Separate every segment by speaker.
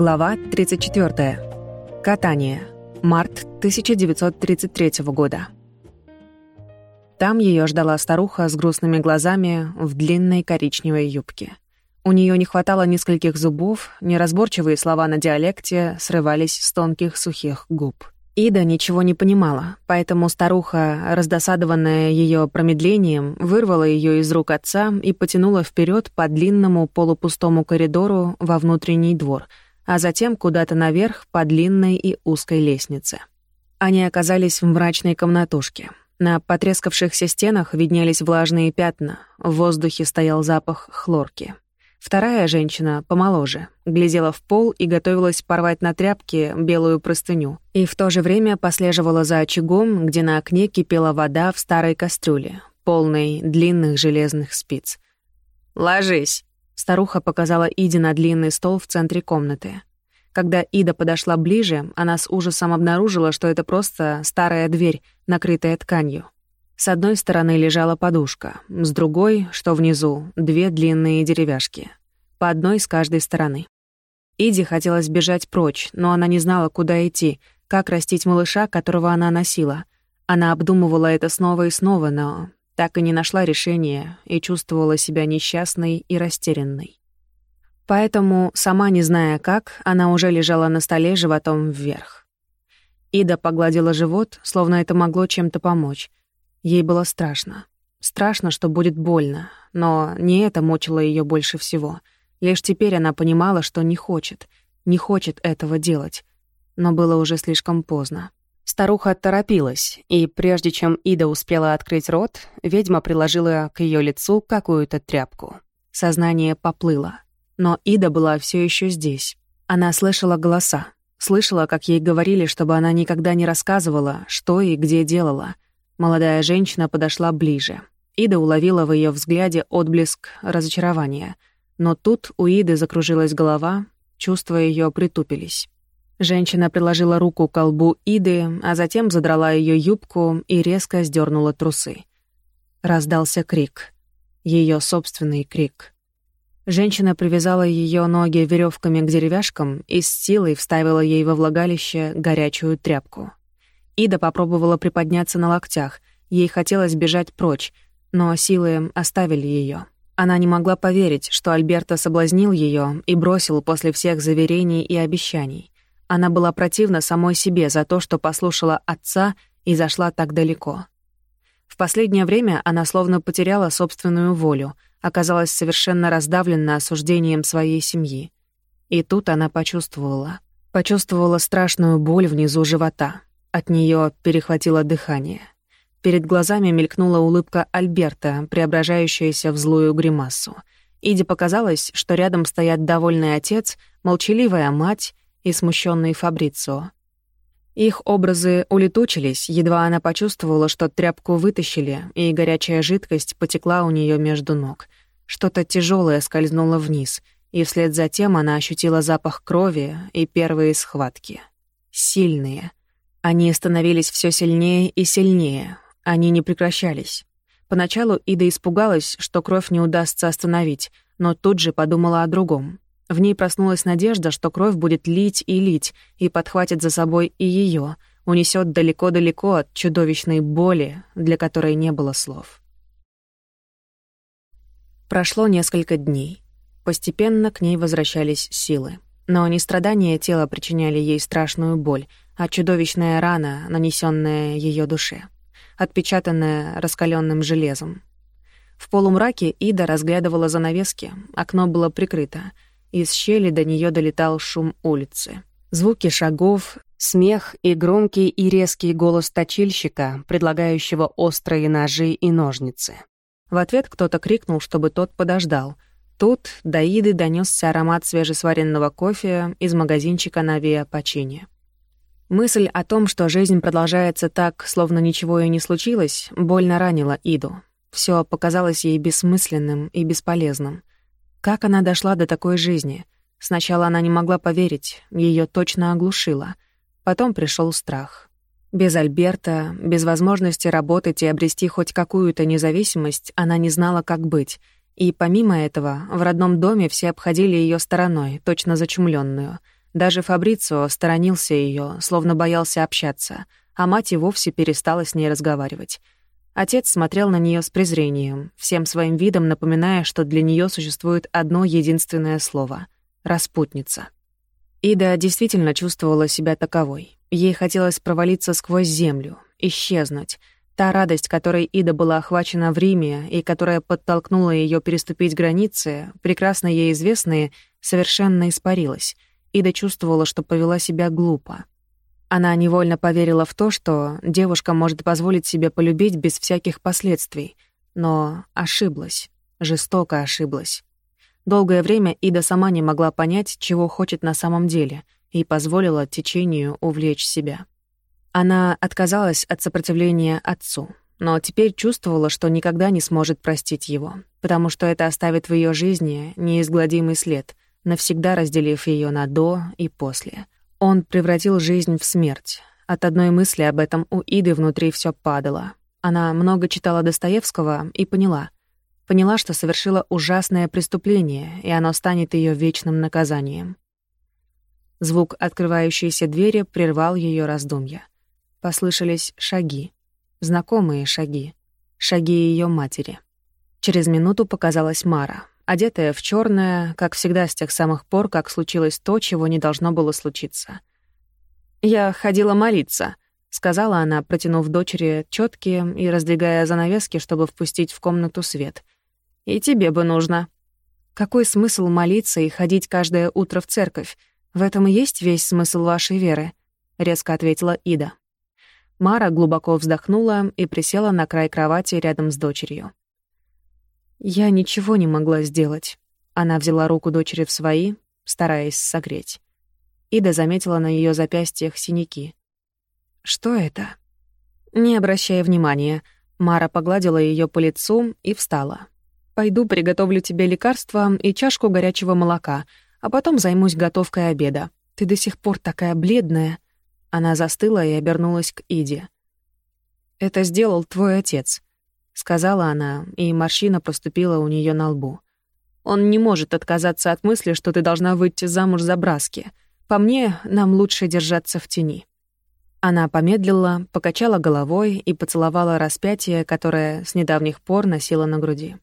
Speaker 1: Глава 34. Катание. Март 1933 года. Там ее ждала старуха с грустными глазами в длинной коричневой юбке. У нее не хватало нескольких зубов, неразборчивые слова на диалекте срывались с тонких сухих губ. Ида ничего не понимала, поэтому старуха, раздосадованная ее промедлением, вырвала ее из рук отца и потянула вперед по длинному полупустому коридору во внутренний двор — а затем куда-то наверх по длинной и узкой лестнице. Они оказались в мрачной комнатушке. На потрескавшихся стенах виднелись влажные пятна, в воздухе стоял запах хлорки. Вторая женщина, помоложе, глядела в пол и готовилась порвать на тряпке белую простыню, и в то же время послеживала за очагом, где на окне кипела вода в старой кастрюле, полной длинных железных спиц. «Ложись!» Старуха показала Иде на длинный стол в центре комнаты. Когда Ида подошла ближе, она с ужасом обнаружила, что это просто старая дверь, накрытая тканью. С одной стороны лежала подушка, с другой, что внизу, две длинные деревяшки. По одной с каждой стороны. Иде хотелось бежать прочь, но она не знала, куда идти, как растить малыша, которого она носила. Она обдумывала это снова и снова, но так и не нашла решения и чувствовала себя несчастной и растерянной. Поэтому, сама не зная как, она уже лежала на столе животом вверх. Ида погладила живот, словно это могло чем-то помочь. Ей было страшно. Страшно, что будет больно, но не это мучило ее больше всего. Лишь теперь она понимала, что не хочет, не хочет этого делать. Но было уже слишком поздно. Старуха торопилась, и прежде чем Ида успела открыть рот, ведьма приложила к ее лицу какую-то тряпку. Сознание поплыло. Но Ида была все еще здесь. Она слышала голоса, слышала, как ей говорили, чтобы она никогда не рассказывала, что и где делала. Молодая женщина подошла ближе. Ида уловила в ее взгляде отблеск разочарования. Но тут у Иды закружилась голова, чувства ее притупились. Женщина приложила руку к колбу Иды, а затем задрала ее юбку и резко сдернула трусы. Раздался крик. Ее собственный крик. Женщина привязала ее ноги веревками к деревяшкам и с силой вставила ей во влагалище горячую тряпку. Ида попробовала приподняться на локтях. Ей хотелось бежать прочь, но силы оставили ее. Она не могла поверить, что Альберто соблазнил ее и бросил после всех заверений и обещаний. Она была противна самой себе за то, что послушала отца и зашла так далеко. В последнее время она словно потеряла собственную волю, оказалась совершенно раздавлена осуждением своей семьи. И тут она почувствовала. Почувствовала страшную боль внизу живота. От нее перехватило дыхание. Перед глазами мелькнула улыбка Альберта, преображающаяся в злую гримасу. Иде показалось, что рядом стоят довольный отец, молчаливая мать и смущенный Фабрицио. Их образы улетучились, едва она почувствовала, что тряпку вытащили, и горячая жидкость потекла у нее между ног. Что-то тяжелое скользнуло вниз, и вслед за тем она ощутила запах крови и первые схватки. Сильные. Они становились все сильнее и сильнее. Они не прекращались. Поначалу Ида испугалась, что кровь не удастся остановить, но тут же подумала о другом. В ней проснулась надежда, что кровь будет лить и лить, и подхватит за собой и ее, унесет далеко-далеко от чудовищной боли, для которой не было слов. Прошло несколько дней. Постепенно к ней возвращались силы. Но не страдания тела причиняли ей страшную боль, а чудовищная рана, нанесенная ее душе, отпечатанная раскаленным железом. В полумраке Ида разглядывала занавески, окно было прикрыто — из щели до нее долетал шум улицы. Звуки шагов, смех и громкий и резкий голос точильщика, предлагающего острые ножи и ножницы. В ответ кто-то крикнул, чтобы тот подождал. Тут до Иды донесся аромат свежесваренного кофе из магазинчика на Виа Пачини. Мысль о том, что жизнь продолжается так, словно ничего и не случилось, больно ранила Иду. Все показалось ей бессмысленным и бесполезным. Как она дошла до такой жизни? Сначала она не могла поверить, ее точно оглушило. Потом пришел страх. Без Альберта, без возможности работать и обрести хоть какую-то независимость, она не знала, как быть. И помимо этого, в родном доме все обходили ее стороной, точно зачумленную. Даже Фабрицио сторонился ее, словно боялся общаться, а мать и вовсе перестала с ней разговаривать. Отец смотрел на нее с презрением, всем своим видом напоминая, что для нее существует одно единственное слово — «распутница». Ида действительно чувствовала себя таковой. Ей хотелось провалиться сквозь землю, исчезнуть. Та радость, которой Ида была охвачена в Риме и которая подтолкнула ее переступить границы, прекрасно ей известные, совершенно испарилась. Ида чувствовала, что повела себя глупо. Она невольно поверила в то, что девушка может позволить себе полюбить без всяких последствий, но ошиблась, жестоко ошиблась. Долгое время Ида сама не могла понять, чего хочет на самом деле, и позволила течению увлечь себя. Она отказалась от сопротивления отцу, но теперь чувствовала, что никогда не сможет простить его, потому что это оставит в ее жизни неизгладимый след, навсегда разделив ее на «до» и «после». Он превратил жизнь в смерть. От одной мысли об этом у Иды внутри все падало. Она много читала Достоевского и поняла — Поняла, что совершила ужасное преступление, и оно станет ее вечным наказанием. Звук открывающейся двери прервал ее раздумья. Послышались шаги. Знакомые шаги. Шаги ее матери. Через минуту показалась Мара, одетая в черное, как всегда с тех самых пор, как случилось то, чего не должно было случиться. «Я ходила молиться», — сказала она, протянув дочери четкие и раздвигая занавески, чтобы впустить в комнату свет — и тебе бы нужно. Какой смысл молиться и ходить каждое утро в церковь? В этом и есть весь смысл вашей веры, резко ответила Ида. Мара глубоко вздохнула и присела на край кровати рядом с дочерью. Я ничего не могла сделать. Она взяла руку дочери в свои, стараясь согреть. Ида заметила на ее запястьях синяки. Что это? Не обращая внимания, Мара погладила ее по лицу и встала. Пойду приготовлю тебе лекарство и чашку горячего молока, а потом займусь готовкой обеда. Ты до сих пор такая бледная». Она застыла и обернулась к Иде. «Это сделал твой отец», — сказала она, и морщина проступила у нее на лбу. «Он не может отказаться от мысли, что ты должна выйти замуж за Браски. По мне, нам лучше держаться в тени». Она помедлила, покачала головой и поцеловала распятие, которое с недавних пор носила на груди.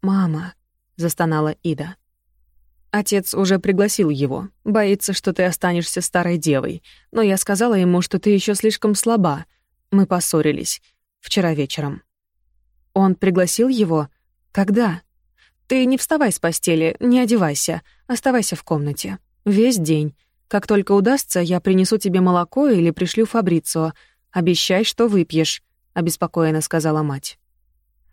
Speaker 1: «Мама», — застонала Ида. Отец уже пригласил его. Боится, что ты останешься старой девой. Но я сказала ему, что ты еще слишком слаба. Мы поссорились. Вчера вечером. Он пригласил его? Когда? Ты не вставай с постели, не одевайся. Оставайся в комнате. Весь день. Как только удастся, я принесу тебе молоко или пришлю Фабрицио. Обещай, что выпьешь», — обеспокоенно сказала мать.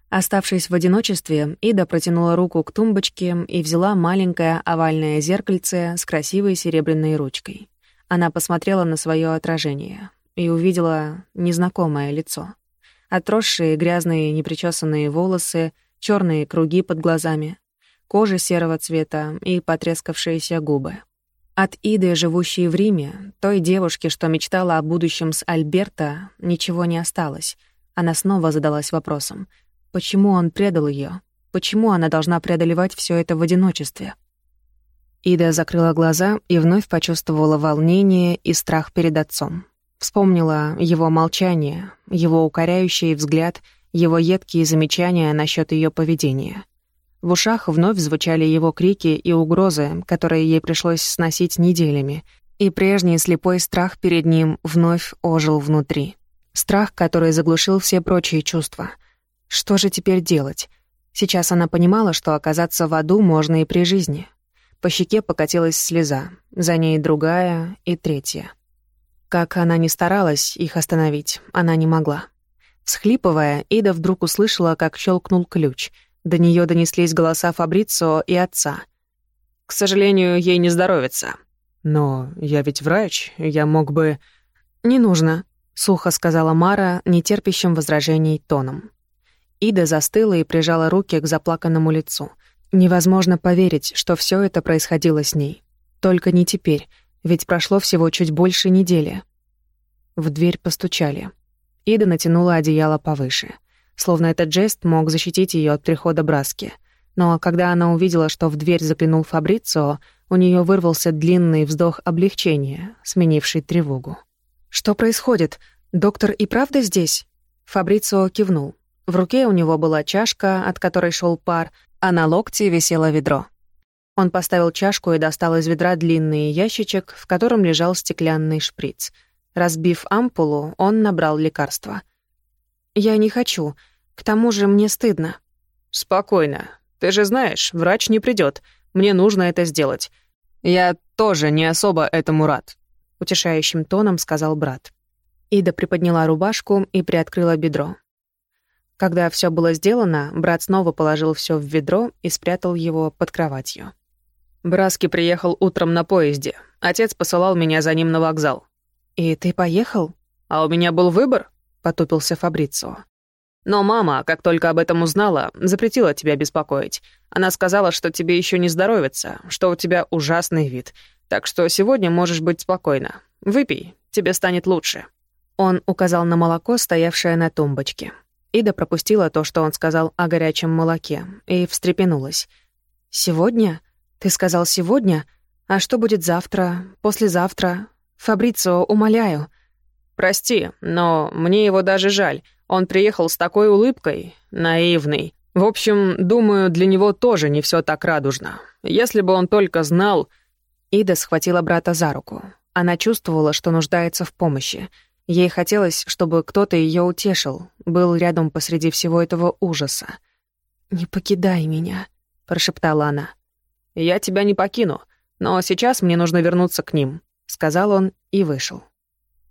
Speaker 1: Оставшись в одиночестве, Ида протянула руку к тумбочке и взяла маленькое овальное зеркальце с красивой серебряной ручкой. Она посмотрела на свое отражение и увидела незнакомое лицо. Отросшие грязные непричесанные волосы, черные круги под глазами, кожа серого цвета и потрескавшиеся губы. От Иды, живущей в Риме, той девушки, что мечтала о будущем с Альберто, ничего не осталось. Она снова задалась вопросом — Почему он предал ее? Почему она должна преодолевать все это в одиночестве? Ида закрыла глаза и вновь почувствовала волнение и страх перед отцом. Вспомнила его молчание, его укоряющий взгляд, его едкие замечания насчет ее поведения. В ушах вновь звучали его крики и угрозы, которые ей пришлось сносить неделями, и прежний слепой страх перед ним вновь ожил внутри. Страх, который заглушил все прочие чувства — что же теперь делать? Сейчас она понимала, что оказаться в аду можно и при жизни. По щеке покатилась слеза, за ней другая и третья. Как она ни старалась их остановить, она не могла. Всхлипывая, Ида вдруг услышала, как щелкнул ключ. До нее донеслись голоса Фабрицио и отца. «К сожалению, ей не здоровится». «Но я ведь врач, я мог бы...» «Не нужно», — сухо сказала Мара, нетерпящим возражений тоном. Ида застыла и прижала руки к заплаканному лицу. Невозможно поверить, что все это происходило с ней. Только не теперь, ведь прошло всего чуть больше недели. В дверь постучали. Ида натянула одеяло повыше. Словно этот жест мог защитить ее от прихода Браски. Но когда она увидела, что в дверь заглянул Фабрицио, у нее вырвался длинный вздох облегчения, сменивший тревогу. «Что происходит? Доктор и правда здесь?» Фабрицио кивнул. В руке у него была чашка, от которой шел пар, а на локте висело ведро. Он поставил чашку и достал из ведра длинный ящичек, в котором лежал стеклянный шприц. Разбив ампулу, он набрал лекарство. «Я не хочу. К тому же мне стыдно».
Speaker 2: «Спокойно. Ты же знаешь, врач не придет. Мне нужно это сделать. Я тоже не особо этому рад», — утешающим тоном сказал брат.
Speaker 1: Ида приподняла рубашку и приоткрыла бедро. Когда все было сделано, брат снова положил все в ведро и спрятал его под кроватью.
Speaker 2: Браски приехал утром на поезде. Отец посылал меня за ним на вокзал.
Speaker 1: «И ты поехал?»
Speaker 2: «А у меня был выбор», — потупился Фабрицио. «Но мама, как только об этом узнала, запретила тебя беспокоить. Она сказала, что тебе еще не здоровится, что у тебя ужасный вид. Так что сегодня можешь быть спокойна. Выпей, тебе станет лучше».
Speaker 1: Он указал на молоко, стоявшее на тумбочке. Ида пропустила то, что он сказал о горячем молоке, и встрепенулась. «Сегодня? Ты сказал сегодня? А что будет завтра, послезавтра? Фабрицио, умоляю».
Speaker 2: «Прости, но мне его даже жаль. Он приехал с такой улыбкой, наивный. В общем, думаю, для него тоже не все так радужно. Если бы он только знал...»
Speaker 1: Ида схватила брата за руку. Она чувствовала, что нуждается в помощи — Ей хотелось, чтобы кто-то ее утешил, был рядом посреди всего этого ужаса. «Не покидай меня», — прошептала она.
Speaker 2: «Я тебя не покину, но сейчас мне нужно вернуться к ним», — сказал он и вышел.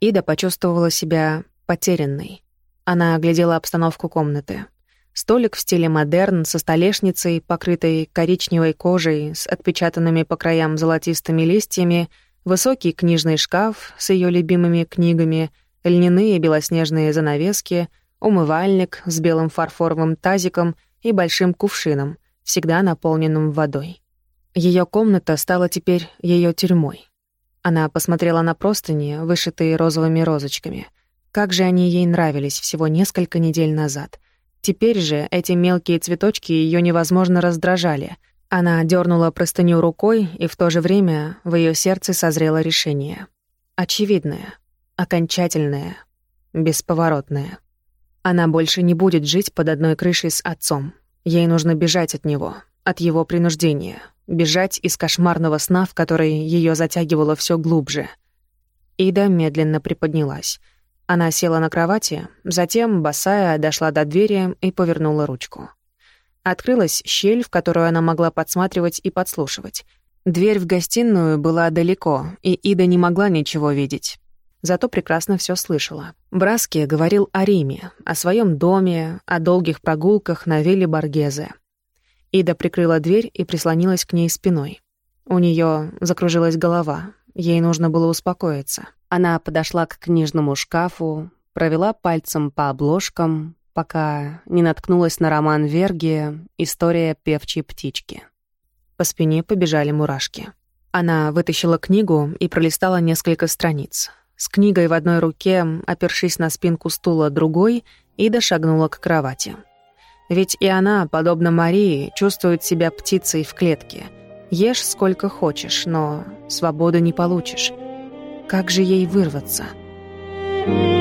Speaker 1: Ида почувствовала себя потерянной. Она оглядела обстановку комнаты. Столик в стиле модерн со столешницей, покрытой коричневой кожей с отпечатанными по краям золотистыми листьями — Высокий книжный шкаф с ее любимыми книгами, льняные белоснежные занавески, умывальник с белым фарфоровым тазиком и большим кувшином, всегда наполненным водой. Ее комната стала теперь ее тюрьмой. Она посмотрела на простыни, вышитые розовыми розочками. Как же они ей нравились всего несколько недель назад. Теперь же эти мелкие цветочки ее невозможно раздражали — она дернула простыню рукой, и в то же время в ее сердце созрело решение. Очевидное, окончательное, бесповоротное. Она больше не будет жить под одной крышей с отцом. Ей нужно бежать от него, от его принуждения, бежать из кошмарного сна, в который ее затягивало все глубже. Ида медленно приподнялась. Она села на кровати, затем, босая, дошла до двери и повернула ручку. Открылась щель, в которую она могла подсматривать и подслушивать. Дверь в гостиную была далеко, и Ида не могла ничего видеть. Зато прекрасно все слышала. Браски говорил о Риме, о своем доме, о долгих прогулках на вилле Баргезе. Ида прикрыла дверь и прислонилась к ней спиной. У нее закружилась голова, ей нужно было успокоиться. Она подошла к книжному шкафу, провела пальцем по обложкам, пока не наткнулась на роман Верги «История певчей птички». По спине побежали мурашки. Она вытащила книгу и пролистала несколько страниц. С книгой в одной руке, опершись на спинку стула другой, Ида шагнула к кровати. Ведь и она, подобно Марии, чувствует себя птицей в клетке. Ешь сколько хочешь, но свободы не получишь. Как же ей вырваться? Thank you.